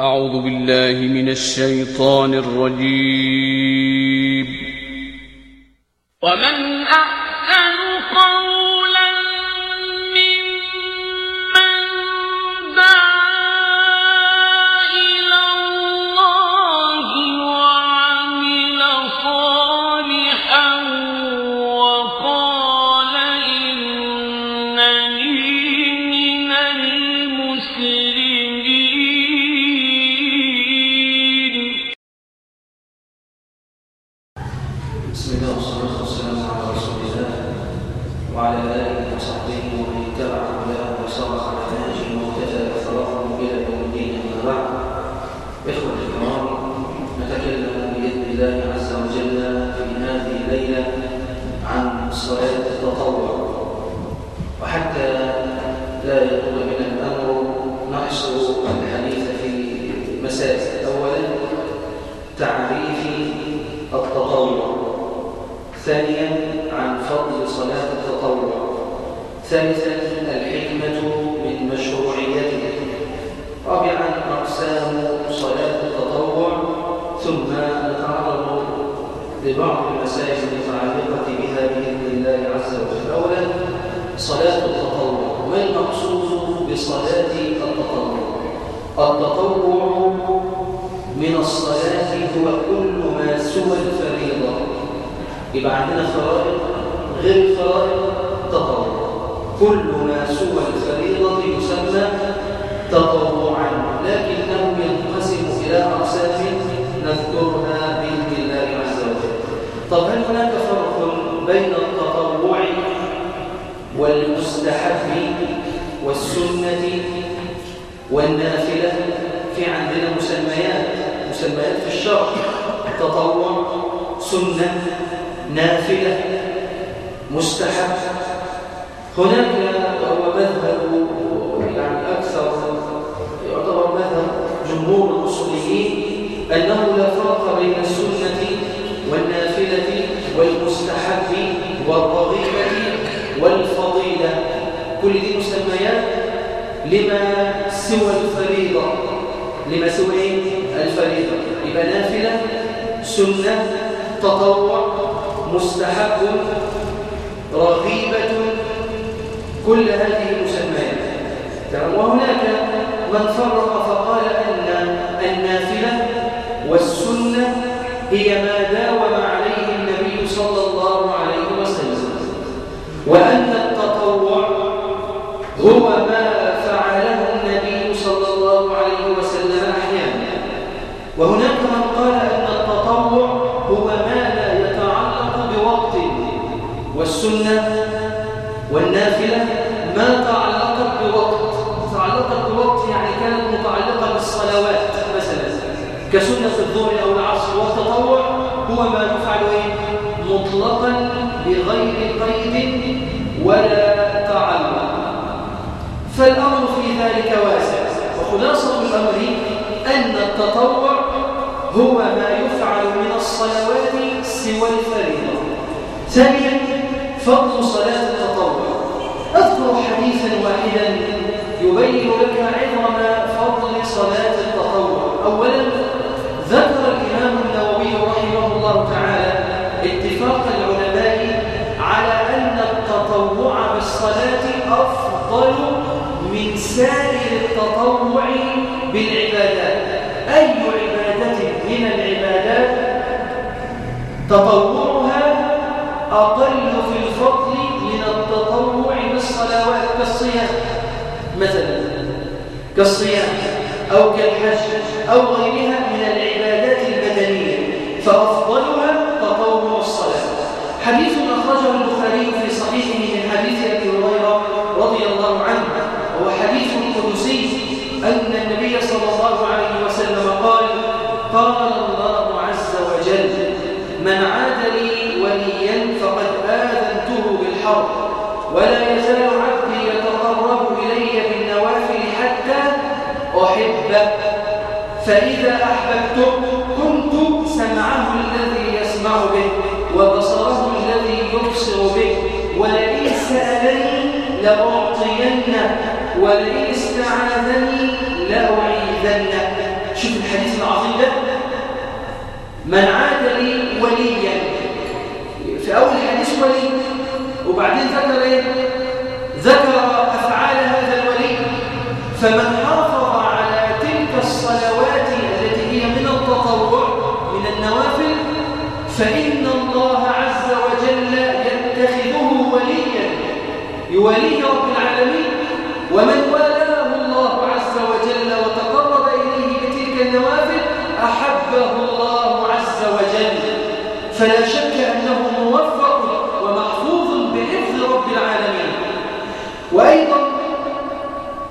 أعوذ بالله من الشيطان الرجيم. ومن أحسن ثالثا الحكمة من مشروعيته رابعا أقسام صلاة التطوع ثم نتعرض لبعض المسائل المتعلقة بها بإذن الله عز وجل. أولا صلاة التطوع. ما المقصود بصلاة التطوع؟ التطوع من الصلاة هو كل ما سوى الفريضة. يبقى عندنا فرائض غير الفرائض تطوع كل ما سوى الفريضة يسمى تطوعا لكنه ينقسم إلى أقسام نذكرها بإذن الله عز وجل طب هل هناك فرق بين التطوع والمستحب والسنة والنافلة في عندنا مسميات مسميات في الشرع؟ تطوع سنة نافلة مستحب. هناك وهو مذهب يعني أكثر يعتبر مذهب جمهور الأصوليين أنه لا فرق بين السنة والنافلة والمستحب والرغيبة والفضيلة. كل دي مسميات لما سوى الفريضة. لما سوى إيه؟ الفريضة. يبقى نافلة سنة تطوع مستحب رغيبة. كل هذه المسميات وهناك من فرق فقال أن النافلة والسنة هي ما داوم عليه النبي صلى الله عليه وسلم وأن التطوع هو ما فعله النبي صلى الله عليه وسلم أحيانا وهناك من قال أن التطوع هو ما لا يتعلق بوقت والسنة والنافلة ما تعلقت بوقت تعلقت بوقت يعني كانت متعلقة بالصلوات مثلا كسنة الظهر أو العصر والتطوع هو ما يفعل إيه؟ مطلقا بغير قيد ولا تعلق. فالأمر في ذلك واسع. وخلاصة الأمر أن التطوع هو ما يفعل من الصلوات سوى الفريضة. ثانيا فضل صلاة التطوع. أذكر حديثا واحدا يبين لك عظم فضل صلاة التطوع. أولا ذكر الإمام النووي رحمه الله تعالى اتفاق العلماء على أن التطوع بالصلاة أفضل من سائر التطوع بالعبادات. أي عبادة من العبادات تطوعها أقل في الفضل من التطوع بالصلوات كالصيام مثلا كالصيام أو كالحج أو غيرها. بالحرب ولا يزال عبدي يتقرب إلي بالنوافل حتى أحبه. فإذا أحببته كنت سمعه الذي يسمع به وبصره الذي يبصر به. ولئن سألني لأعطينه ولئن استعاذني لأعيذنه. شوف الحديث العظيم ده. من عاد لي وليا. في أول الحديث ولي وبعدين ذكر إيه؟ ذكر أفعال هذا الولي. فمن حافظ على تلك الصلوات التي هي من التطوع من النوافل فإن الله عز وجل يتخذه وليا. يوليه رب العالمين. ومن والاه الله عز وجل وتقرب إليه بتلك النوافل أحبه الله عز وجل. فلا شك أنه موفق وأيضا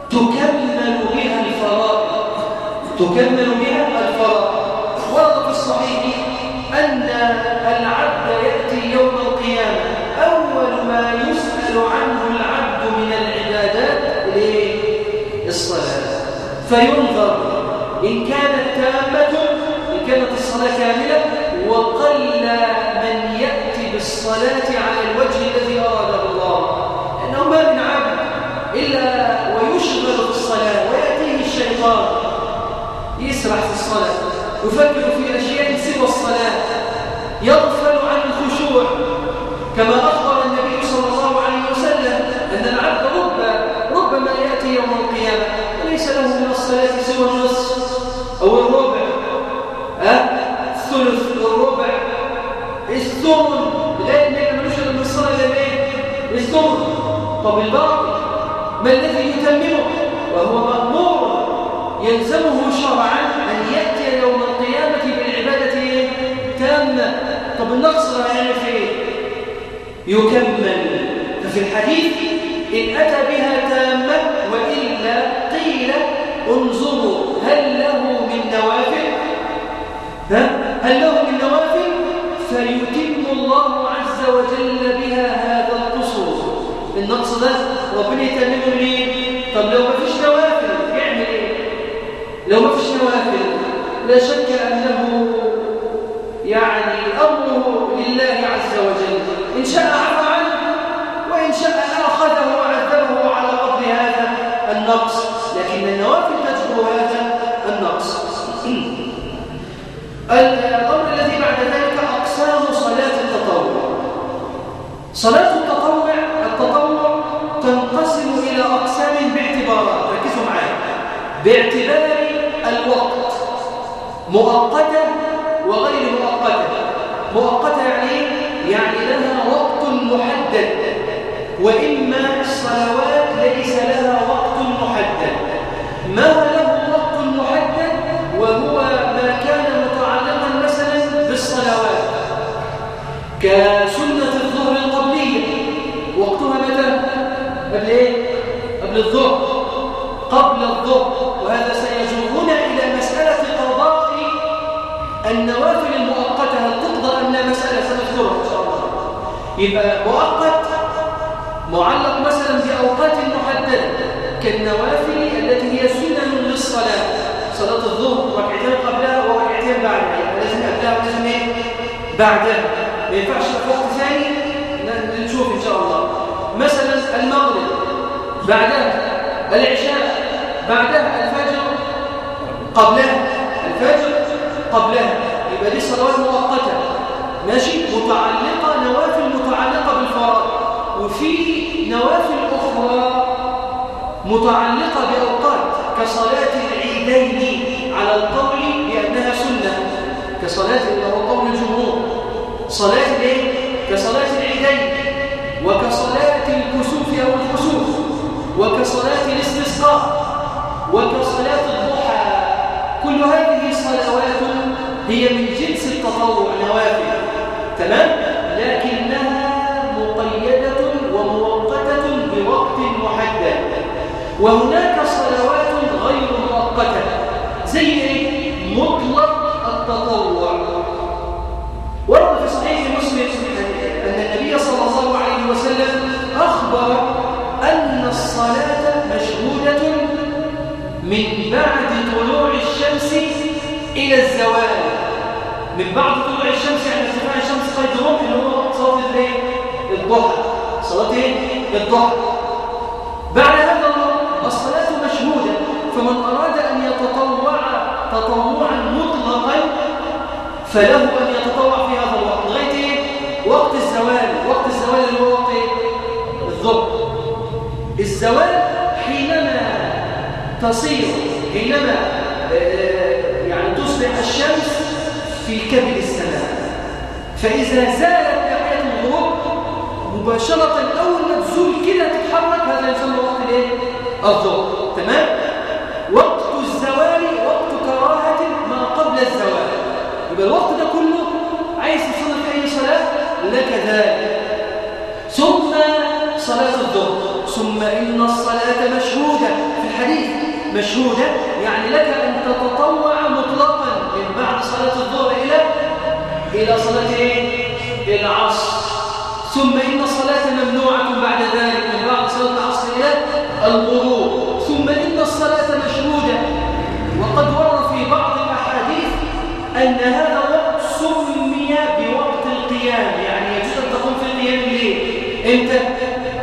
تكمل بها الفرائض تكمل بها الفرائض ورد في الصحيح أن العبد يأتي يوم القيامة أول ما يسأل عنه العبد من العبادات؟ الصلاة فينظر إن كانت تامة إن كانت الصلاة كاملة وقل من يأتي بالصلاة على الوجه الذي أراده الله لأنه ما من إلا ويشغل في الصلاة ويأتيه الشيطان. يسرح في الصلاة. يفكر في أشياء سوى الصلاة. يغفل عن الخشوع. كما أخبر النبي صلى الله عليه وسلم أن العبد رب ربما يأتي يوم القيامة. وليس له من الصلاة سوى النصف أو الربع. أه؟ الثلث والربع الثمن. لا يمكن ملوش من الصلاة إلا؟ الثمن. طب الباقي؟ ما الذي يتممه؟ وهو مأمور. يلزمه شرعا أن يأتي يوم القيامة بالعبادة تامة طب النقص هيعمل في إيه؟ يكمل. ففي الحديث إن أتى بها تامة وإلا قيل انظروا هل له من نوافل؟ ها؟ هل له من نوافل؟ فيتم الله عز وجل بها هذا القصور. النقص ده ربنا يتممه ليه طب لو ما فيش نوافل يعمل إيه؟ لو ما فيش نوافل لا شك أنه يعني أمره لله عز وجل. إن شاء عفى عنه وإن شاء أخذه وعذبه على قدر هذا النقص. لكن النوافل تجبر هذا النقص. مؤقتة وغير مؤقتة مؤقتة يعني؟ يعني لها وقت محدد وإما الصلوات ليس لها وقت محدد ما له وقت محدد وهو ما كان متعلقا مثلا بالصلوات كسنة الظهر القبلية وقتها متى؟ قبل إيه؟ قبل الظهر قبل الظهر وهذا النوافل المؤقتة هل تقضى أم لا؟ مسألة سنذكرها إن شاء الله. يبقى مؤقت معلق مثلا بأوقات محددة كالنوافل التي هي سنن للصلاة. صلاة الظهر ركعتين قبلها وركعتين بعدها. يعني لازم قبلها ولازم إيه؟ بعدها. ما ينفعش في وقت ثاني نشوف إن شاء الله. مثلا المغرب بعدها العشاء بعدها الفجر قبلها الفجر قبلها. يبقى دي صلوات مؤقتة. ماشي؟ متعلقة نوافل متعلقة بالفرائض. وفي نوافل أخرى متعلقة بأوقات كصلاة العيدين على القول بأنها سنة. كصلاة هو قول الجمهور. صلاة الايه؟ كصلاة العيدين. وكصلاة الكسوف أو الخسوف. وكصلاة الاستسقاء. وكصلاة الضحى. كل هذه الصلوات هي من جنس التطوع نوافل تمام؟ لكنها مقيدة ومؤقتة بوقت محدد. وهناك صلوات غير مؤقتة زي إيه؟ مطلق التطوع. ورد في صحيح مسلم أن النبي صلى الله عليه وسلم أخبر أن الصلاة مشهودة من بعد طلوع الشمس إلى الزوال. من بعد طلوع الشمس يعني ارتفاع الشمس قيد رمح اللي هو صلاة الايه؟ الضحى صلاة إيه؟ الضحى بعد هذا الصلاة مشهودة فمن أراد أن يتطوع تطوعا مطلقا فله أن يتطوع في هذا الوقت لغاية إيه؟ وقت الزوال وقت الزوال اللي هو وقت إيه؟ الظهر الزوال حينما تصير حينما آه، يعني تصبح الشمس في كبد السماء فإذا زالت ناحية الغروب مباشرة أول ما تزول كده تتحرك هذا يسمى وقت الإيه؟ الظهر تمام؟ وقت الزوال وقت كراهة ما قبل الزوال. يبقى الوقت ده كله عايز تصلي في أي صلاة؟ لك ذلك. ثم صلاة الظهر ثم إن الصلاة مشهودة. في الحديث مشهودة يعني لك أن تتطوع صلاة الظهر إلى إلى صلاة؟ العصر. ثم إن الصلاة ممنوعة بعد ذلك من بعد صلاة العصر إلى الغروب. ثم إن الصلاة مشهودة وقد ورد في بعض الأحاديث أن هذا الوقت سمي بوقت القيام. يعني يجوز أن تقوم في قيام الليل إمتى؟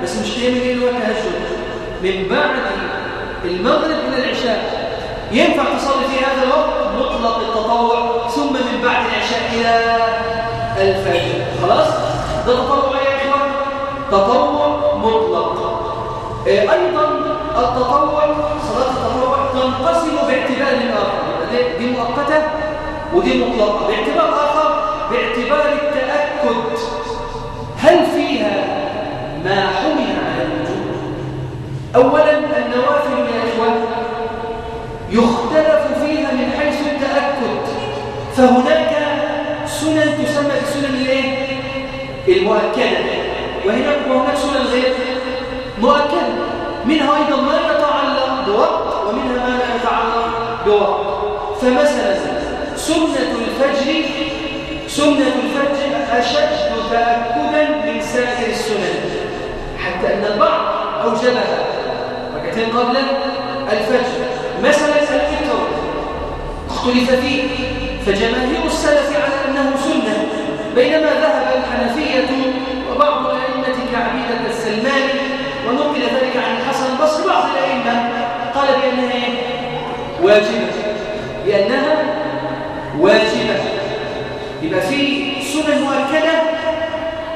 بس مش قيام الليل والتهجد من بعد المغرب إلى العشاء. ينفع تصلي في هذا الوقت؟ مطلق التطوع ثم من بعد العشاء إلى الفجر. خلاص؟ ده تطوع يا إخوان تطوع مطلق. إيه، أيضا التطوع صلاة التطوع تنقسم باعتبار آخر. دي- دي مؤقتة ودي مطلقة. باعتبار آخر باعتبار التأكد. هل فيها ما حمل على الوجود؟ أولا النوافل يا إخوان يختلف فيها من حيث التأكد فهناك سنن تسمى بسنن الايه؟ المؤكدة وهناك وهناك سنن غير مؤكدة. منها أيضا ما يتعلق بوقت ومنها ما لا يتعلق بوقت. فمثلا سنة الفجر سنة الفجر أشد تأكدا من سائر السنن حتى أن البعض أوجبها. ركعتين قبل الفجر. مثلا الفطر اختلف فيه. فجماهير السلف على أنه سنة بينما ذهب الحنفية وبعض الأئمة كعبيدة السلماني ونقل ذلك عن الحسن البصري بعض الأئمة. قال بأنها إيه؟ واجبة. بأنها واجبة. يبقى في سنن مؤكدة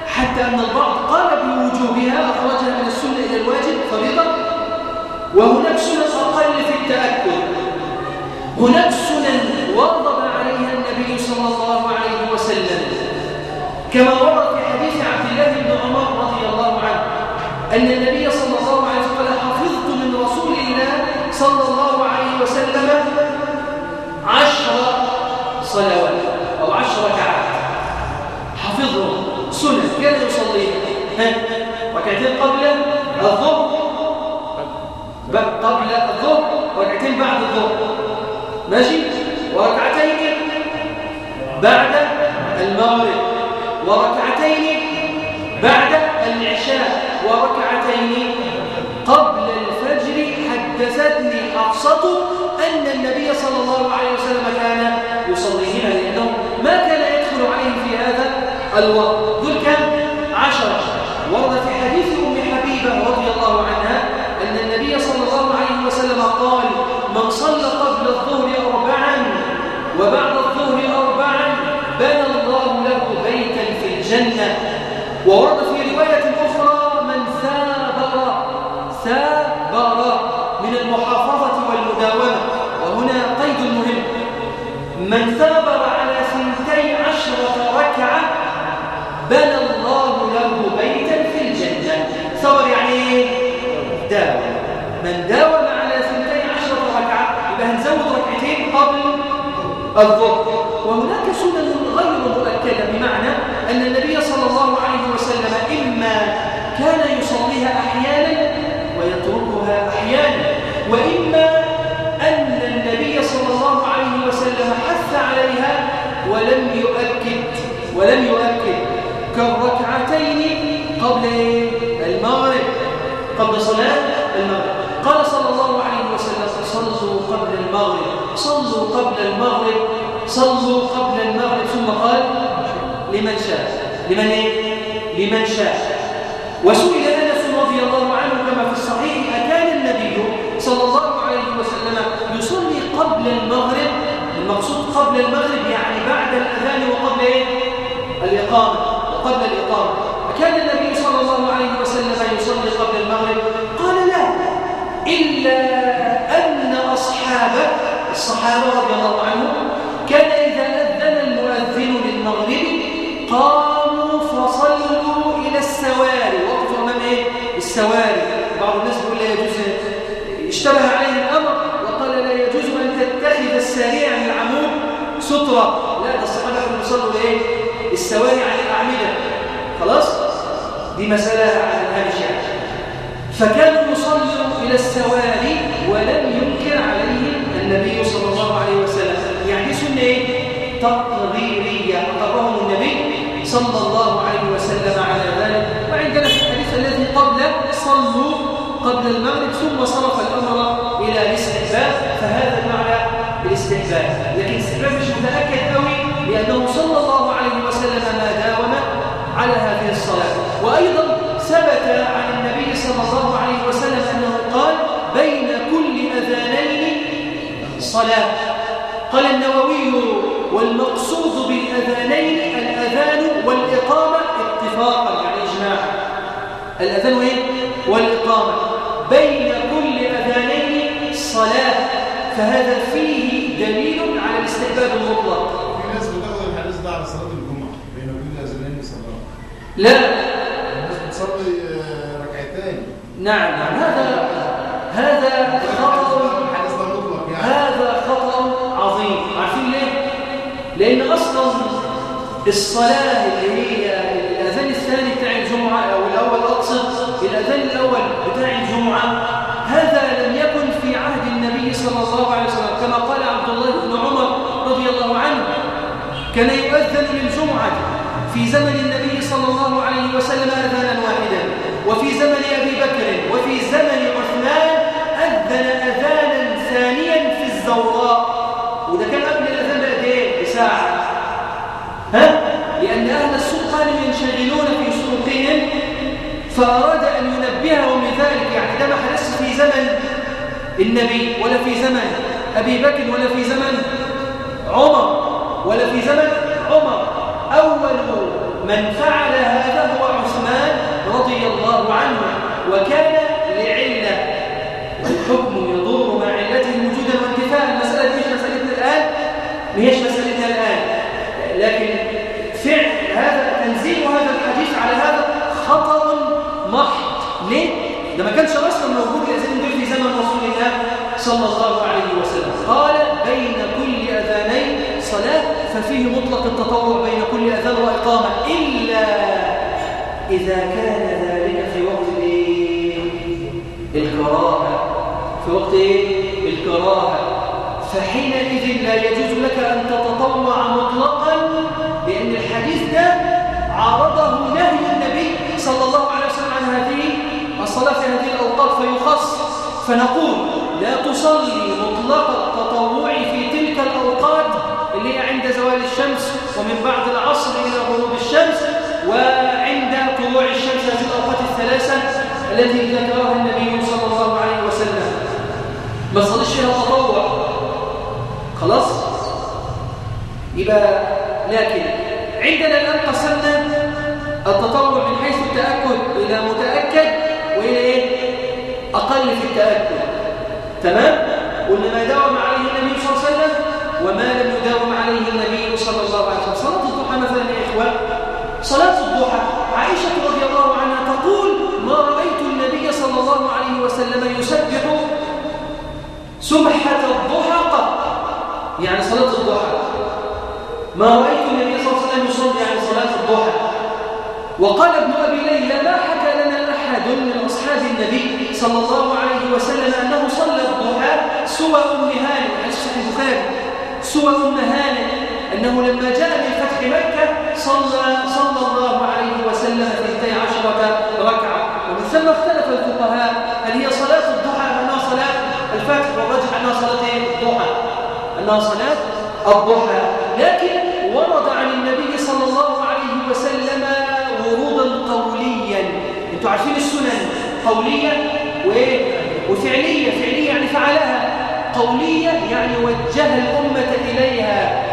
حتى أن البعض قال بوجوبها أخرجها من السنة إلى الواجب فريضة. وهناك سنن أقل في التأكد. هناك سنن واظب عليها النبي صلى الله عليه وسلم كما ورد في حديث عبد الله بن عمر رضي الله عنه أن النبي صلى الله عليه وسلم قال حفظت من رسول الله صلى الله عليه وسلم عشر صلوات أو عشر ركعات. حفظهم سنن كان يصليها ها. ركعتين قبل الظهر. قبل الظهر. ركعتين بعد الظهر. ماشي. وركعتين بعد المغرب. وركعتين بعد العشاء وركعتين قبل الفجر. حدثتني حفصة أن النبي صلى الله عليه وسلم كان يصليهما لأنه ما كان يدخل عليه في هذا الوقت دول كم؟ عشرة ورد في حديث أم حبيبة رضي الله عنها أن النبي صلى الله عليه وسلم قال من صلى قبل الظهر أربعا وبعد الظهر أربعا بنى الله له بيتا في الجنة. وورد في رواية أخرى من ثابر ثابر من المحافظة والمداومة. وهنا قيد مهم. من ثابر على ثنتي عشرة ركعة بنى الله له بيتا في الجنة. ثور يعني؟ داوم. من داوم على ثنتي عشرة ركعة يبقى هنزود ركعتين قبل الظهر. وهناك بمعنى أن النبي صلى الله عليه وسلم إما كان يصليها أحيانا ويتركها أحيانا وإما أن النبي صلى الله عليه وسلم حث عليها ولم يؤكد ولم يؤكد كالركعتين قبل المغرب قبل صلاة المغرب. قال صلى الله عليه وسلم صلوا قبل المغرب صلوا قبل المغرب صلوا قبل المغرب. ثم قال لمن شاء. لمن إيه؟ لمن شاء. وسئل أنس رضي الله عنه كما في الصحيح أكان النبي صلى الله عليه وسلم يصلي قبل المغرب؟ المقصود قبل المغرب يعني بعد الأذان وقبل إيه؟ الإقامة. وقبل الإقامة. كان النبي صلى الله عليه وسلم يصلي قبل المغرب؟ قال لا. إلا أن أصحابه الصحابة رضي الله عنهم السواري بعض الناس يقول لا يجوز اشتبه عليه الأمر وقال لا يجوز أن تتخذ السارية من العمود سترة لا ده الصحابة كانوا يصلوا إيه؟ السواري على الأعمدة خلاص؟ دي مسألة على الهامش يعني فكانوا يصلوا إلى السواري ولم ينكر عليه النبي صلى الله عليه وسلم يعني سنة إيه؟ قبل المغرب ثم صرف الأمر إلى الاستحباب فهذا معنى الاستحباب لكن الاستحباب مش متأكد قوي لأنه صلى الله عليه وسلم ما داوم على هذه الصلاة. وأيضا ثبت عن النبي صلى الله عليه وسلم أنه قال بين كل أذانين صلاة قال النووي والمقصود بالأذانين الأذان والإقامة اتفاقا يعني إجماعا الأذان وإيه؟ والإقامة. بين كل أذانين صلاة فهذا فيه دليل على الاستحباب المطلق. في ناس بتاخد الحديث ده على صلاة الجمعة بين كل أذانين صلاة. لا. الناس بتصلي آه، ركعتين. نعم نعم. هذا هذا خطأ يعني. هذا خطأ عظيم. عارفين ليه؟ لأن أصلا الصلاة اللي هي الأذان الثاني بتاع الجمعة أو الأول أقصد الأذان الأول بتاع الجمعة هذا لم يكن في عهد النبي صلى الله عليه وسلم كما قال عبد الله بن عمر رضي الله عنه كان يؤذن للجمعة في زمن النبي صلى الله عليه وسلم أذانا واحدا وفي زمن أبي بكر وفي زمن عثمان أذن أذانا ثانيا في الزوراء وده كان قبل الأذان بقد إيه؟ بساعة ها؟ لأن أهل السوق كانوا ينشغلون في سوقهم فأراد أن ينبههم لذلك يعني ده ما حدث في زمن النبي ولا في زمن أبي بكر ولا في زمن عمر ولا في زمن عمر. أول من فعل هذا هو عثمان رضي الله عنه وكان لعلة. والحكم يدور مع علته وجودا وانتفاء. المسألة مش مسألتنا الآن؟ هيش مسألتنا الآن. لكن فعل هذا تنزيل هذا الحديث على هذا خطأ محض. ليه؟ ده ما كانش أصلا موجود دول في زمن رسول الله صلى الله ففيه مطلق التطوع بين كل أذان وإقامة إلا إذا كان ذلك في وقت الإيه؟ الكراهة في وقت إيه؟ الكراهة فحينئذ لا يجوز لك أن تتطوع مطلقا لأن الحديث ده عارضه نهي النبي صلى الله عليه وسلم عن هذه الصلاة في هذه الأوقات فيخص فنقول لا تصلي مطلق التطوع في تلك الأوقات اللي هي عند زوال الشمس ومن بعد العصر إلى غروب الشمس وعند طلوع الشمس هذه الأوقات الثلاثة التي ذكرها النبي صلى الله عليه وسلم ما تصليش فيها تطوع خلاص يبقى لكن عندنا الآن قسمنا التطوع من حيث التأكد إلى متأكد وإلى إيه؟ أقل في التأكد تمام؟ قلنا ما داوم وما لم يداوم عليه النبي صلى الله عليه وسلم. صلاة الضحى مثلا يا إخوان صلاة الضحى عائشة رضي الله عنها تقول ما رأيت النبي صلى الله عليه وسلم يسبح سبحة الضحى قط. يعني صلاة الضحى. ما رأيت النبي صلى الله عليه وسلم يصلي يعني صلاة الضحى. وقال ابن أبي ليلى ما حكى لنا أحد من أصحاب النبي صلى الله عليه وسلم أنه صلى الضحى سوى أم هانئ حديث صحيح البخاري. سوى هانئ أنه لما جاء من فتح مكة صلى صلى الله عليه وسلم اثنتي عشرة ركعة. ومن ثم اختلف الفقهاء هل هي صلاة الضحى أنها صلاة. الفتح والرجح أنها صلاة الضحى. أنها صلاة الضحى. لكن ورد عن النبي صلى الله عليه وسلم ورودا قوليا. أنتوا عارفين السنن؟ قولية وإيه؟ وفعلية. فعلية يعني فعلها. قولية يعني وجه الأمة إليها.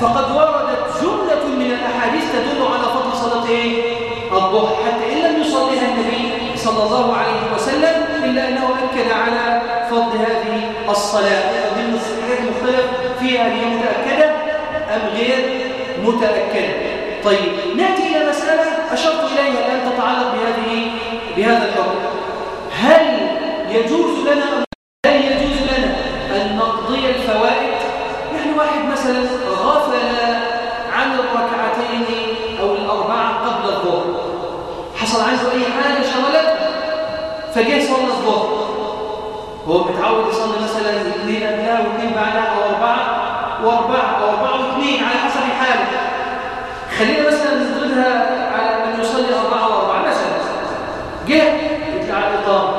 فقد وردت جملة من الأحاديث تدل على فضل صلاة؟ الضحى. حتى إن لم يصليها النبي صلى الله عليه وسلم إلا أنه أكد على فضل هذه الصلاة. ضمن الصحيحات المختلف فيها هي متأكدة أم غير متأكدة؟ طيب نأتي إلى مسألة أشرت إليها الآن تتعلق بهذه بهذا الحكم هل يجوز لنا أن نقضي الفوائد غفل عن الركعتين أو الأربعة قبل الظهر. حصل عنده أي حاجة شغلته فجاء صلى الظهر. هو متعود يصلي مثلا اثنين قبلها واثنين بعدها أو أربعة وأربعة أو أربعة واثنين على حسب حاله. خلينا مثلا نضربها على من يصلي أربعة وأربعة مثلا. جاء على الإقامة.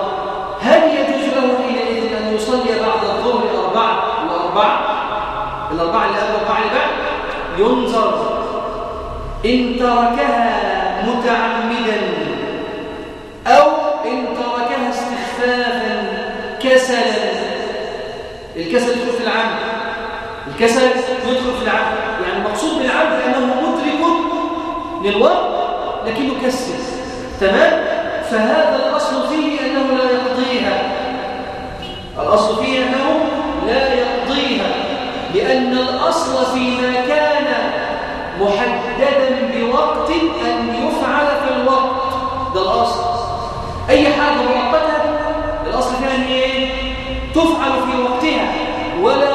هل يجوز له حينئذ أن يصلي بعد الظهر أربعة وأربعة؟ الأربعة اللي قبل الأربعة اللي بعد ينظر. إن تركها متعمدا أو إن تركها استخفافا كسلا. الكسل يدخل في العمد الكسل يدخل في العمد يعني المقصود بالعمد أنه مدرك للوقت لكنه كسل. تمام؟ فهذا الأصل فيه أنه لا يقضيها. الأصل فيه أنه لأن الأصل فيما كان محددا بوقت أن يفعل في الوقت ده الأصل أي حاجة مؤقتة الأصل أن إيه؟ تفعل في وقتها ولا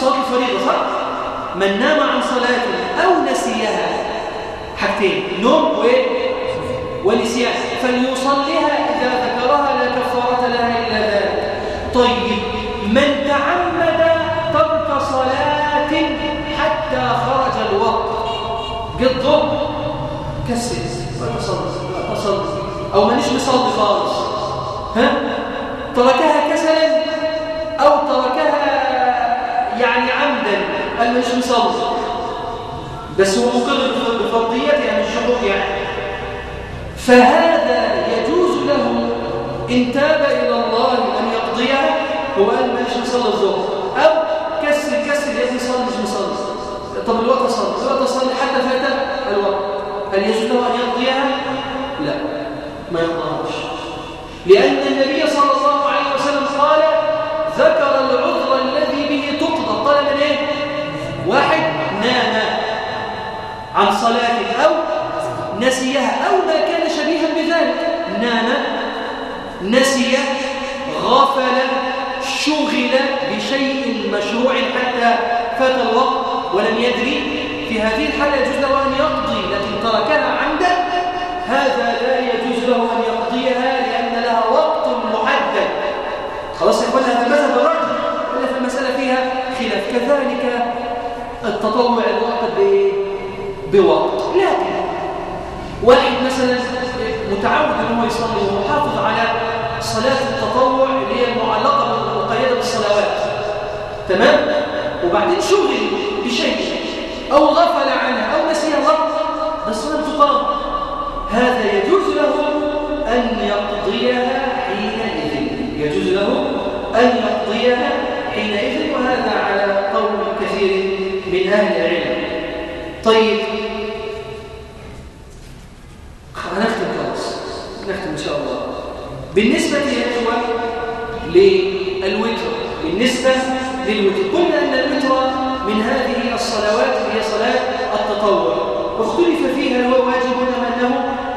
صلاة الفريضة صح؟ من نام عن صلاة أو نسيها. حاجتين نوم وإيه؟ فليصليها إذا ذكرها لا كفارة لها إلا ذلك. طيب من تعمد ترك صلاة حتى خرج الوقت. جد ظهر كسر وتصلي وتصلي أو مانيش مصلي خالص ها تركها كسلا أو تركها يعني عمدا قال مانيش مصلي بس هو مقر بفرضيات يعني الشعور يعني. فهذا يجوز له إن تاب إلى الله أن يقضيها هو قال مانيش مصلي الظهر؟ أو كسر كسر يا صلي مش مصلي طب الوقت صلي. الوقت صلي حتى فات؟ الوقت. هل يجوز له أن يقضيها؟ لا. ما يقضيهاش لأن عن صلاة أو نسيها أو ما كان شبيها بذلك. نام نسي غفل شغل بشيء مشروع حتى فات الوقت ولم يدري. في هذه الحالة يجوز له أن يقضي لكن تركها عمدا هذا لا يجوز له أن يقضيها لأن لها وقت محدد. خلاص إخوانا هذا مذهب الرجل. ولا في المسألة فيها خلاف. كذلك التطوع الوقت بوقت. لكن واحد مثلا متعود أنه يصلي ومحافظ على صلاة التطوع اللي هي المعلقة بالمقيدة بالصلوات. تمام؟ وبعدين شغل بشيء. أو غفل عنها أو نسيها وقت بس لم تقام هذا يجوز له أن يقضيها حينئذ. يجوز له أن يقضيها حينئذ وهذا على قول كثير من أهل العلم. طيب هنختم خلاص نختم إن شاء الله بالنسبة يا إخوة للوتر بالنسبة للوتر. قلنا أن الوتر من هذه الصلوات هي صلاة التطوع. واختلف فيها هو واجب أم أنه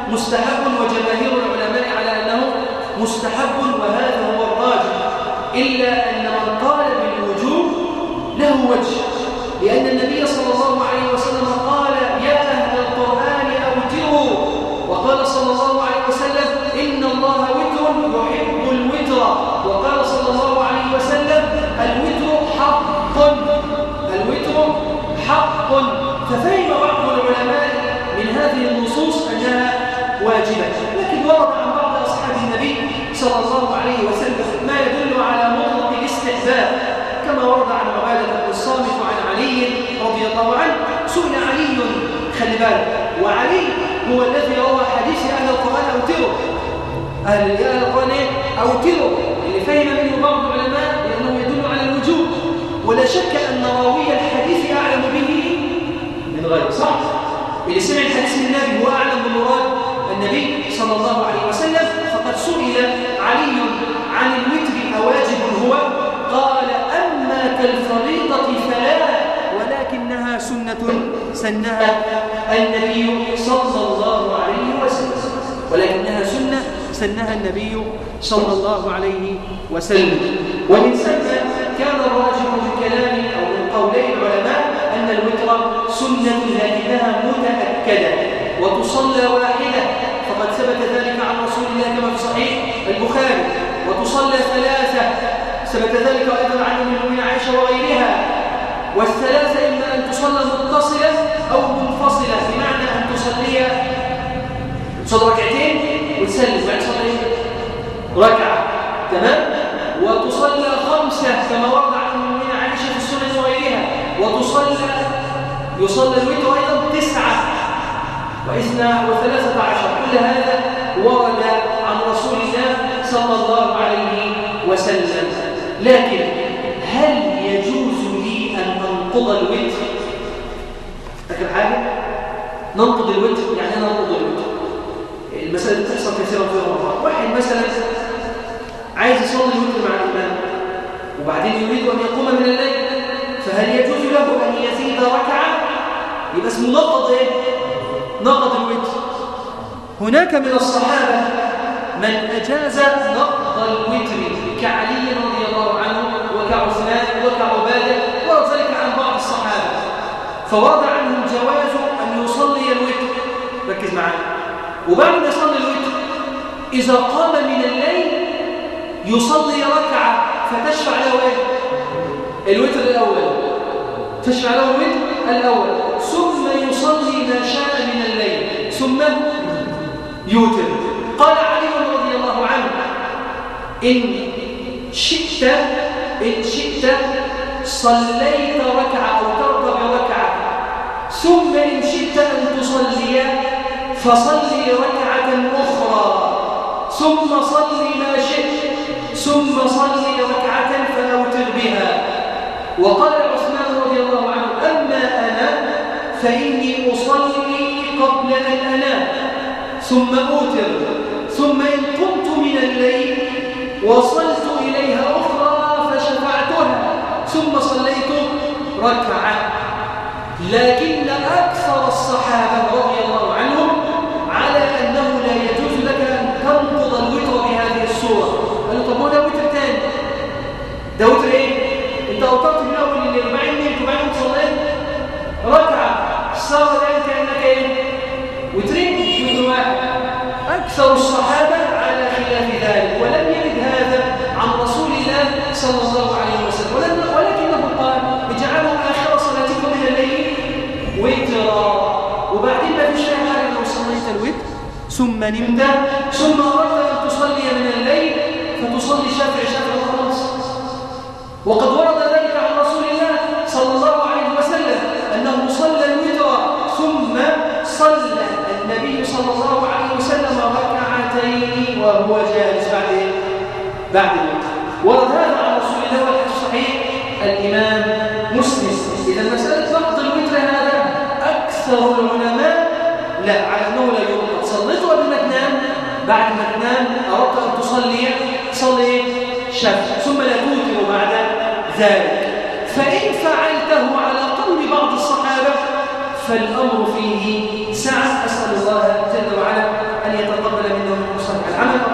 مستحب وجماهير العلماء على أنه مستحب وهذا هو الراجح. إلا أن من قال بالوجوب له وجه. لأن النبي صلى الله عليه وسلم قال يا أهل القرآن أوتروا. وقال صلى الله عليه وسلم إن الله وتر يحب الوتر. وقال صلى الله عليه وسلم الوتر حق الوتر حق. ففهم بعض العلماء من هذه النصوص أنها واجبة. لكن ورد عن بعض أصحاب النبي صلى الله عليه وسلم ما يدل على مطلق الاستحباب كما ورد عن عبادة بن الصامت وعن علي سئل علي خلي بالك وعلي هو الذي روى حديث أهل القرآن أوتره. أهل القرآن؟ أوتره. اللي فهم منه بعض ولا شك أن راوي الحديث أعلم به من غيره صح؟ اللي سمع الحديث من النبي هو أعلم بمراد النبي صلى الله عليه وسلم فقد سئل علي عن الوتر أواجب هو قال أما كالفريضة فلا ولكنها سنة سنها النبي صلى الله عليه وسلم ولكنها سنة سنها النبي صلى الله عليه وسلم ومن ثم كان الراجح من كلام أو من قولي العلماء أن الوتر سنة لكنها متأكدة وتصلى واحدة. فقد ثبت ذلك عن رسول الله كما في صحيح البخاري. وتصلى ثلاثة. ثبت ذلك أيضا عن المؤمنين عائشة وغيرها. والثلاثة إما أن تصلى متصلة أو منفصلة بمعنى أن تصلي تصلي ركعتين وتسلم. بعد تصلي ركعة. تمام؟ كما ورد عن المؤمنين عائشة في السنة وغيرها وتصلى يصلى الوتر أيضا تسعة وإثنى وثلاثة عشر. كل هذا ورد عن رسول الله صلى الله عليه وسلم. لكن هل يجوز لي أن أنقض الوتر؟ فاكر حاجة؟ ننقض الوتر؟ يعني أنا أنقض الوتر؟ المسألة تحصل كثيرا في رمضان. واحد مثلا عايز يصلي الوتر مع الإمام. وبعدين يريد أن يقوم من الليل فهل يجوز له أن يزيد ركعة؟ يبقى اسمه نقض إيه؟ نقض الوتر. هناك من الصحابة من أجاز نقض الوتر كعلي رضي الله عنه وكعثمان وكعبادة ورد ذلك عن بعض الصحابة. فورد عنهم جواز أن يصلي الوتر. ركز معايا. وبعد ما يصلي الوتر إذا قام من الليل يصلي ركعة فتشفع له إيه؟ الوتر الأول. تشفع له الوتر الأول. ثم يصلي ما شاء من الليل. ثم يوتر. قال علي رضي الله عنه إن شئت إن شئت صليت ركعة أو ترضى بركعة ثم إن شئت أن تصلي فصلي ركعة أخرى. ثم صلي ما شئت. ثم صلي بها وقال عثمان رضي الله عنه أما أنا فإني أصلي قبل أن أنام ثم أوتر ثم إن قمت من الليل وصلت إليها أخرى فشفعتها ثم صليت ركعة. لكن أكثر الصحابة رضي أكثر الصحابة على خلاف ذلك ولم يرد هذا عن رسول الله صلى الله عليه وسلم ولكن ولكنه قال اجعلوا آخر صلاتكم من الليل وترا وبعدين ما فيش حاجة لو صليت الوتر ثم نمت ثم أردت أن تصلي من الليل فتصلي شافع شافع وخلاص. وقد ورد ذلك عن رسول الله صلى الله عليه وسلم أنه صلى الوتر ثم صلى النبي صلى الله عليه وسلم وهو جالس بعد إيه؟ بعد الوتر ورد هذا عن رسول الله والحديث الصحيح. الإمام مسلم. إذا مسألة نقض الوتر هذا أكثر العلماء لا على أنه لا يرقى صليت قبل ما تنام بعد ما تنام أردت أن تصلي صلي شفع ثم لا توتر بعد ذلك. فإن فعلته على قول بعض الصحابة فالأمر فيه وسلم الأمر